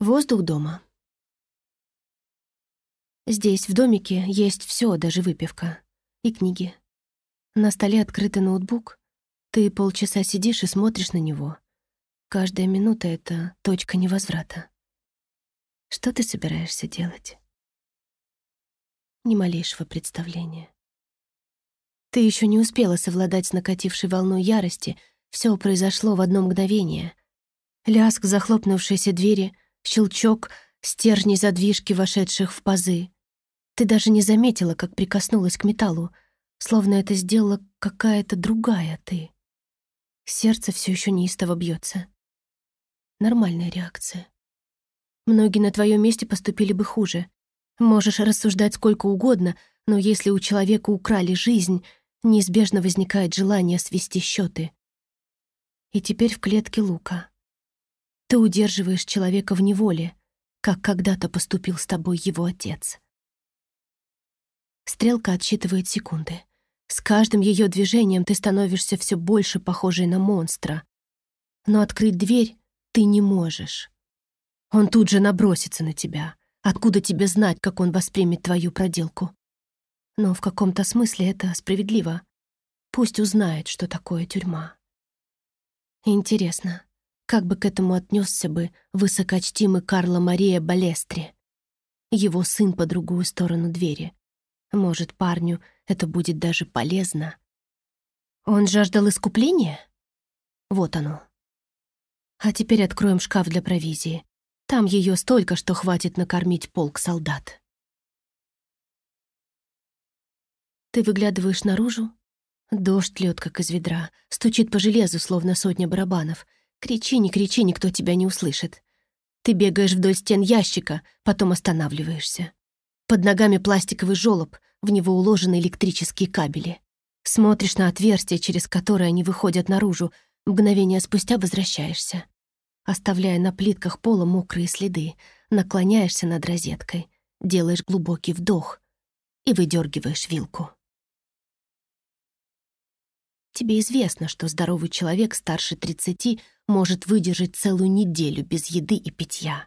Воздух дома. Здесь, в домике, есть все, даже выпивка. И книги. На столе открытый ноутбук. Ты полчаса сидишь и смотришь на него. Каждая минута — это точка невозврата. Что ты собираешься делать? Ни малейшего представления. Ты еще не успела совладать с накатившей волной ярости. Все произошло в одно мгновение. Ляск захлопнувшейся двери — щелчок, стержни задвижки, вошедших в пазы. Ты даже не заметила, как прикоснулась к металлу, словно это сделала какая-то другая ты. Сердце все еще неистово бьется. Нормальная реакция. Многие на твоем месте поступили бы хуже. Можешь рассуждать сколько угодно, но если у человека украли жизнь, неизбежно возникает желание свести счеты. И теперь в клетке Лука. Ты удерживаешь человека в неволе, как когда-то поступил с тобой его отец. Стрелка отсчитывает секунды. С каждым ее движением ты становишься все больше похожей на монстра. Но открыть дверь ты не можешь. Он тут же набросится на тебя. Откуда тебе знать, как он воспримет твою проделку? Но в каком-то смысле это справедливо. Пусть узнает, что такое тюрьма. Интересно, как бы к этому отнесся бы высокочтимый Карло Мария Балестри, его сын по другую сторону двери. Может, парню это будет даже полезно. Он жаждал искупления? Вот оно. А теперь откроем шкаф для провизии. Там ее столько, что хватит накормить полк солдат. Ты выглядываешь наружу? Дождь льет, как из ведра, стучит по железу, словно сотня барабанов — Кричи, не кричи, никто тебя не услышит. Ты бегаешь вдоль стен ящика, потом останавливаешься. Под ногами пластиковый жёлоб, в него уложены электрические кабели. Смотришь на отверстие, через которое они выходят наружу, мгновение спустя возвращаешься. Оставляя на плитках пола мокрые следы, наклоняешься над розеткой, делаешь глубокий вдох и выдергиваешь вилку. Тебе известно, что здоровый человек старше 30 может выдержать целую неделю без еды и питья.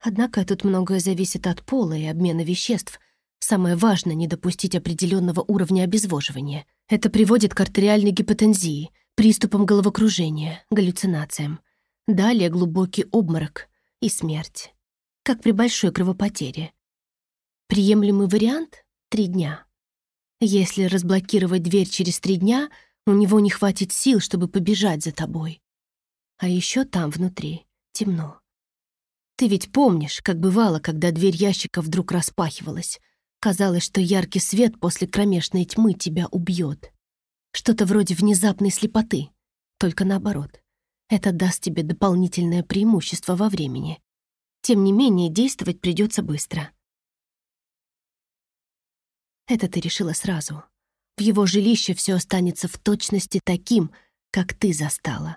Однако тут многое зависит от пола и обмена веществ. Самое важное — не допустить определенного уровня обезвоживания. Это приводит к артериальной гипотензии, приступам головокружения, галлюцинациям. Далее глубокий обморок и смерть. Как при большой кровопотере. Приемлемый вариант — три дня. Если разблокировать дверь через три дня — у него не хватит сил, чтобы побежать за тобой. А еще там внутри темно. Ты ведь помнишь, как бывало, когда дверь ящика вдруг распахивалась. Казалось, что яркий свет после кромешной тьмы тебя убьет. Что-то вроде внезапной слепоты. Только наоборот. Это даст тебе дополнительное преимущество во времени. Тем не менее, действовать придется быстро. Это ты решила сразу. В В его жилище все останется в точности таким, как ты застала.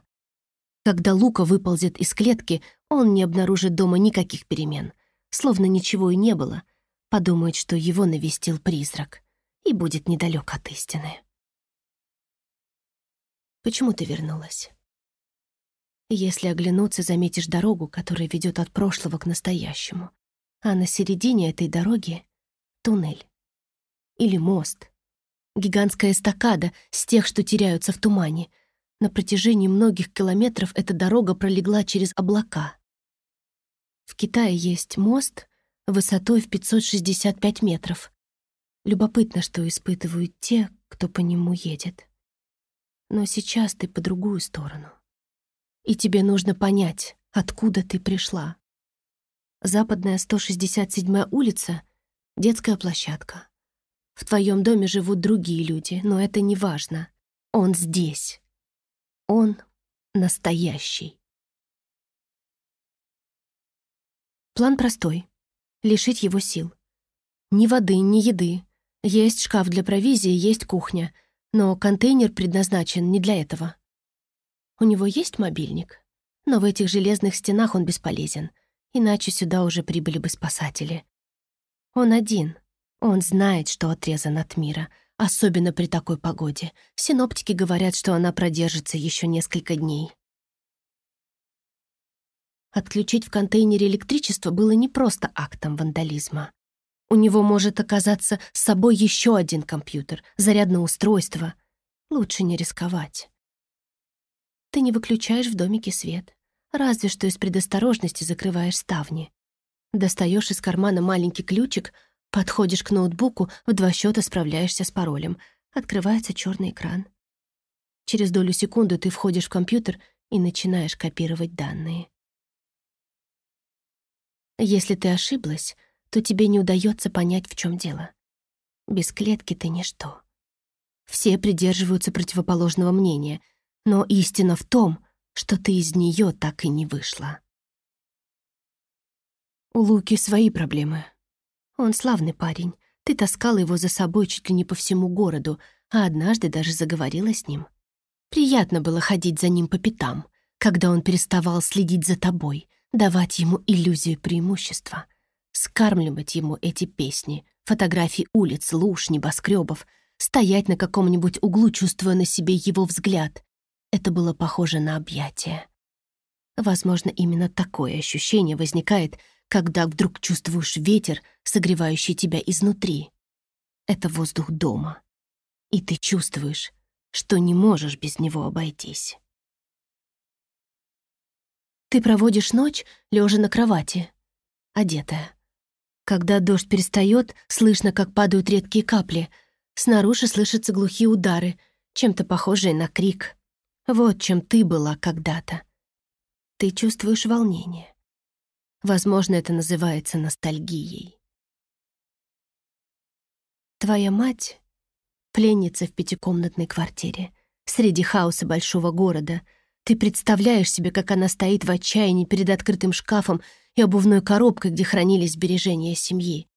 Когда Лука выползет из клетки, он не обнаружит дома никаких перемен, словно ничего и не было, подумает, что его навестил призрак и будет недалек от истины. «Почему ты вернулась?» «Если оглянуться, заметишь дорогу, которая ведет от прошлого к настоящему, а на середине этой дороги — туннель. Или мост, Гигантская эстакада с тех, что теряются в тумане. На протяжении многих километров эта дорога пролегла через облака. В Китае есть мост высотой в 565 метров. Любопытно, что испытывают те, кто по нему едет. Но сейчас ты по другую сторону. И тебе нужно понять, откуда ты пришла. Западная 167-я улица — детская площадка. В твоем доме живут другие люди, но это не важно. Он здесь. Он настоящий. План простой. Лишить его сил. Ни воды, ни еды. Есть шкаф для провизии, есть кухня. Но контейнер предназначен не для этого. У него есть мобильник? Но в этих железных стенах он бесполезен. Иначе сюда уже прибыли бы спасатели. Он один — он знает, что отрезан от мира, особенно при такой погоде. Синоптики говорят, что она продержится еще несколько дней. Отключить в контейнере электричество было не просто актом вандализма. У него может оказаться с собой еще один компьютер, зарядное устройство. Лучше не рисковать. Ты не выключаешь в домике свет, разве что из предосторожности закрываешь ставни. Достаешь из кармана маленький ключик, Подходишь к ноутбуку, в два счета справляешься с паролем. Открывается черный экран. Через долю секунды ты входишь в компьютер и начинаешь копировать данные. Если ты ошиблась, то тебе не удается понять, в чем дело. Без клетки ты ничто. Все придерживаются противоположного мнения, но истина в том, что ты из нее так и не вышла. У Луки свои проблемы, он славный парень. Ты таскала его за собой чуть ли не по всему городу, а однажды даже заговорила с ним. Приятно было ходить за ним по пятам, когда он переставал следить за тобой, давать ему иллюзию преимущества, скармливать ему эти песни, фотографии улиц, луж, небоскребов, стоять на каком-нибудь углу, чувствуя на себе его взгляд. Это было похоже на объятие. Возможно, именно такое ощущение возникает, когда вдруг чувствуешь ветер, согревающий тебя изнутри. Это воздух дома. И ты чувствуешь, что не можешь без него обойтись. Ты проводишь ночь, лежа на кровати, одетая. Когда дождь перестает, слышно, как падают редкие капли. Снаружи слышатся глухие удары, чем-то похожие на крик. Вот чем ты была когда-то. Ты чувствуешь волнение. Возможно, это называется ностальгией. Твоя мать — пленница в пятикомнатной квартире, среди хаоса большого города. Ты представляешь себе, как она стоит в отчаянии перед открытым шкафом и обувной коробкой, где хранились сбережения семьи.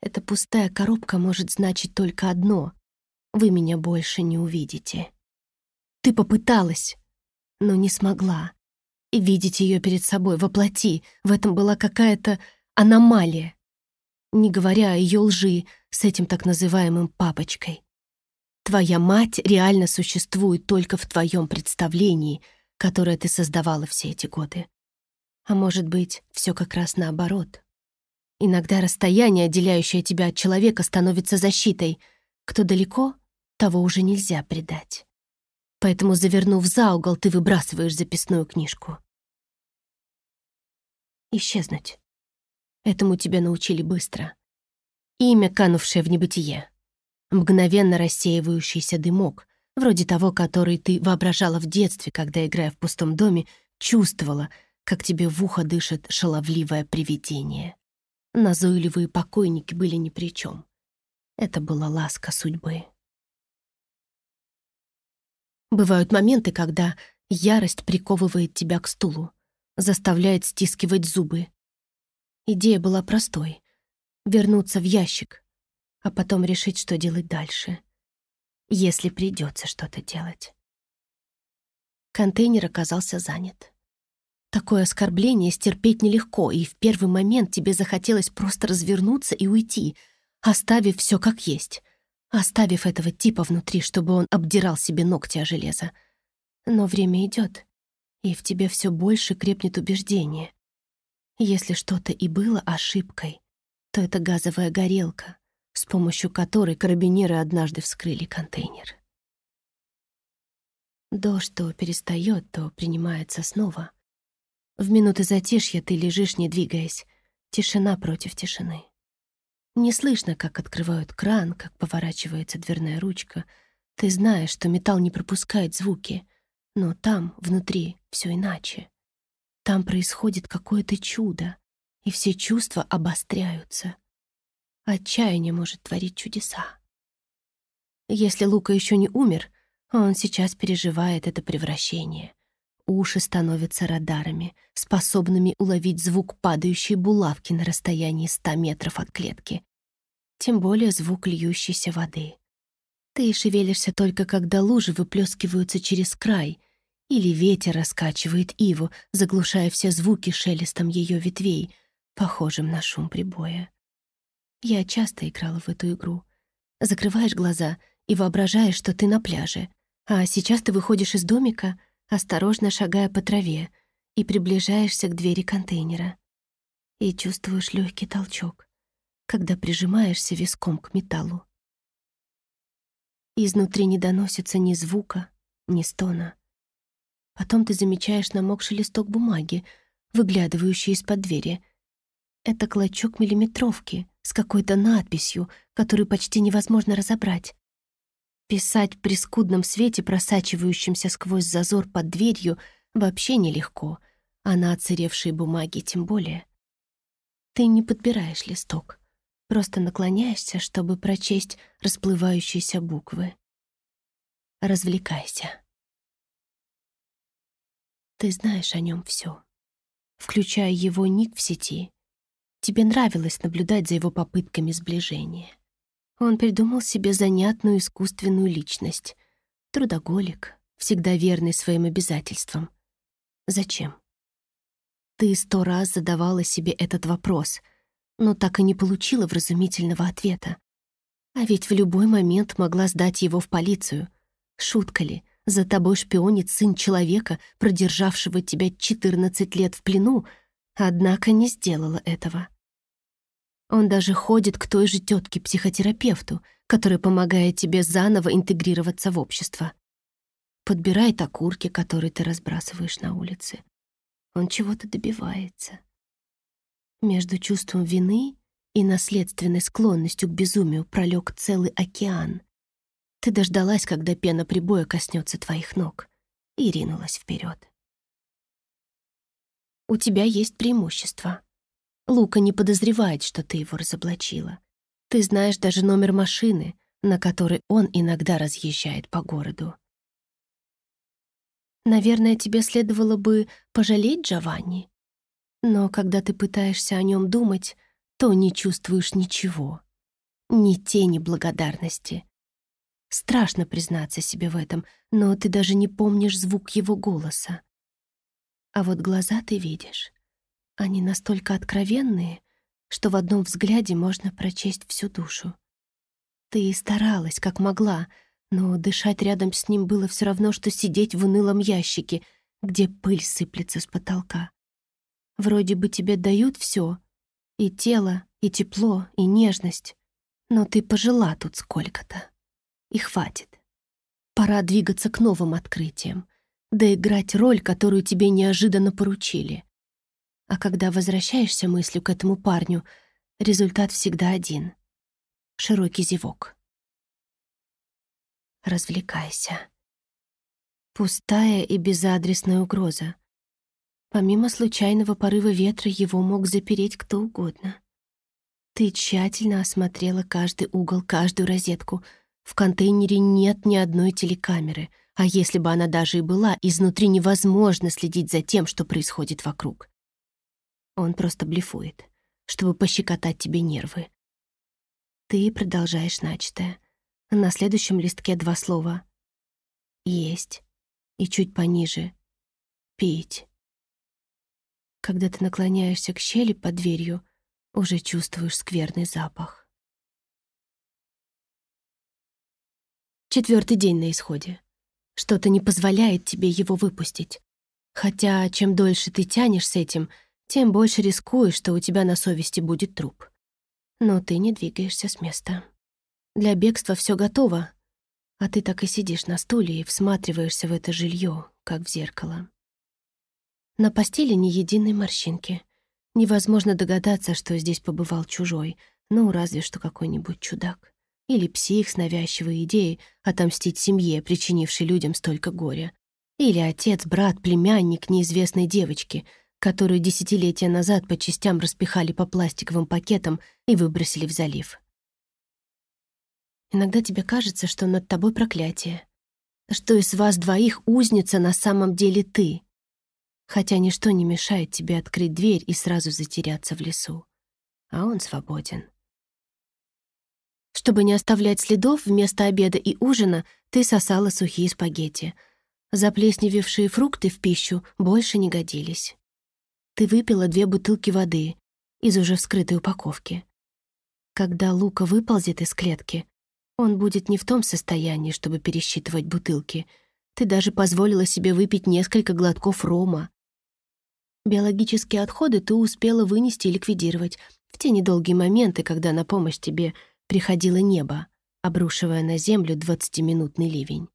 Эта пустая коробка может значить только одно — вы меня больше не увидите. Ты попыталась, но не смогла видеть ее перед собой воплоти, в этом была какая-то аномалия, не говоря о ее лжи с этим так называемым «папочкой». Твоя мать реально существует только в твоем представлении, которое ты создавала все эти годы. А может быть, все как раз наоборот. Иногда расстояние, отделяющее тебя от человека, становится защитой. Кто далеко, того уже нельзя предать поэтому, завернув за угол, ты выбрасываешь записную книжку. Исчезнуть. Этому тебя научили быстро. Имя, канувшее в небытие. Мгновенно рассеивающийся дымок, вроде того, который ты воображала в детстве, когда, играя в пустом доме, чувствовала, как тебе в ухо дышит шаловливое привидение. Назойливые покойники были ни при чем. Это была ласка судьбы. Бывают моменты, когда ярость приковывает тебя к стулу, заставляет стискивать зубы. Идея была простой — вернуться в ящик, а потом решить, что делать дальше, если придется что-то делать. Контейнер оказался занят. Такое оскорбление стерпеть нелегко, и в первый момент тебе захотелось просто развернуться и уйти, оставив все как есть оставив этого типа внутри, чтобы он обдирал себе ногти о железо. Но время идет, и в тебе все больше крепнет убеждение. Если что-то и было ошибкой, то это газовая горелка, с помощью которой карабинеры однажды вскрыли контейнер. Дождь то перестает, то принимается снова. В минуты затишья ты лежишь, не двигаясь. Тишина против тишины. Не слышно, как открывают кран, как поворачивается дверная ручка. Ты знаешь, что металл не пропускает звуки, но там, внутри, все иначе. Там происходит какое-то чудо, и все чувства обостряются. Отчаяние может творить чудеса. Если Лука еще не умер, он сейчас переживает это превращение. уши становятся радарами, способными уловить звук падающей булавки на расстоянии ста метров от клетки. Тем более звук льющейся воды. Ты шевелишься только, когда лужи выплескиваются через край, или ветер раскачивает иву, заглушая все звуки шелестом ее ветвей, похожим на шум прибоя. Я часто играла в эту игру. Закрываешь глаза и воображаешь, что ты на пляже. А сейчас ты выходишь из домика — осторожно шагая по траве, и приближаешься к двери контейнера. И чувствуешь легкий толчок, когда прижимаешься виском к металлу. Изнутри не доносится ни звука, ни стона. Потом ты замечаешь намокший листок бумаги, выглядывающий из-под двери. Это клочок миллиметровки с какой-то надписью, которую почти невозможно разобрать. Писать при скудном свете, просачивающемся сквозь зазор под дверью, вообще нелегко, а на оцаревшей бумаге тем более. Ты не подбираешь листок, просто наклоняешься, чтобы прочесть расплывающиеся буквы. Развлекайся. Ты знаешь о нем все, включая его ник в сети. Тебе нравилось наблюдать за его попытками сближения. Он придумал себе занятную искусственную личность. Трудоголик, всегда верный своим обязательствам. Зачем? Ты сто раз задавала себе этот вопрос, но так и не получила вразумительного ответа. А ведь в любой момент могла сдать его в полицию. Шутка ли, за тобой шпионит сын человека, продержавшего тебя 14 лет в плену, однако не сделала этого. Он даже ходит к той же тетке-психотерапевту, которая помогает тебе заново интегрироваться в общество. Подбирает окурки, которые ты разбрасываешь на улице. Он чего-то добивается. Между чувством вины и наследственной склонностью к безумию пролег целый океан. Ты дождалась, когда пена прибоя коснется твоих ног, и ринулась вперед. У тебя есть преимущество. Лука не подозревает, что ты его разоблачила. Ты знаешь даже номер машины, на которой он иногда разъезжает по городу. Наверное, тебе следовало бы пожалеть Джованни. Но когда ты пытаешься о нем думать, то не чувствуешь ничего. Ни тени благодарности. Страшно признаться себе в этом, но ты даже не помнишь звук его голоса. А вот глаза ты видишь. Они настолько откровенные, что в одном взгляде можно прочесть всю душу. Ты и старалась, как могла, но дышать рядом с ним было все равно, что сидеть в унылом ящике, где пыль сыплется с потолка. Вроде бы тебе дают все — и тело, и тепло, и нежность. Но ты пожила тут сколько-то. И хватит. Пора двигаться к новым открытиям, да играть роль, которую тебе неожиданно поручили. А когда возвращаешься мыслью к этому парню, результат всегда один — широкий зевок. Развлекайся. Пустая и безадресная угроза. Помимо случайного порыва ветра его мог запереть кто угодно. Ты тщательно осмотрела каждый угол, каждую розетку. В контейнере нет ни одной телекамеры, а если бы она даже и была, изнутри невозможно следить за тем, что происходит вокруг. Он просто блефует, чтобы пощекотать тебе нервы. Ты продолжаешь начатое. На следующем листке два слова. «Есть» и чуть пониже «пить». Когда ты наклоняешься к щели под дверью, уже чувствуешь скверный запах. Четвертый день на исходе. Что-то не позволяет тебе его выпустить. Хотя чем дольше ты тянешь с этим — тем больше рискуешь, что у тебя на совести будет труп. Но ты не двигаешься с места. Для бегства все готово, а ты так и сидишь на стуле и всматриваешься в это жилье, как в зеркало. На постели ни единой морщинки. Невозможно догадаться, что здесь побывал чужой, ну, разве что какой-нибудь чудак. Или псих с навязчивой идеей отомстить семье, причинившей людям столько горя. Или отец, брат, племянник неизвестной девочки — которую десятилетия назад по частям распихали по пластиковым пакетам и выбросили в залив. Иногда тебе кажется, что над тобой проклятие, что из вас двоих узница на самом деле ты, хотя ничто не мешает тебе открыть дверь и сразу затеряться в лесу, а он свободен. Чтобы не оставлять следов, вместо обеда и ужина ты сосала сухие спагетти. Заплесневевшие фрукты в пищу больше не годились ты выпила две бутылки воды из уже вскрытой упаковки. Когда Лука выползет из клетки, он будет не в том состоянии, чтобы пересчитывать бутылки. Ты даже позволила себе выпить несколько глотков рома. Биологические отходы ты успела вынести и ликвидировать в те недолгие моменты, когда на помощь тебе приходило небо, обрушивая на землю двадцатиминутный ливень.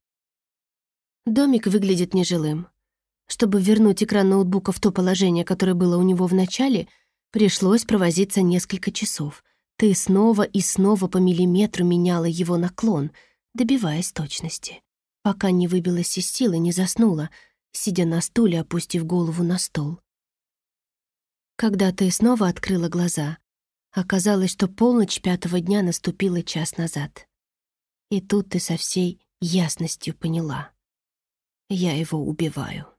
Домик выглядит нежилым. Чтобы вернуть экран ноутбука в то положение, которое было у него в начале, пришлось провозиться несколько часов. Ты снова и снова по миллиметру меняла его наклон, добиваясь точности. Пока не выбилась из силы и не заснула, сидя на стуле, опустив голову на стол. Когда ты снова открыла глаза, оказалось, что полночь пятого дня наступила час назад. И тут ты со всей ясностью поняла. Я его убиваю.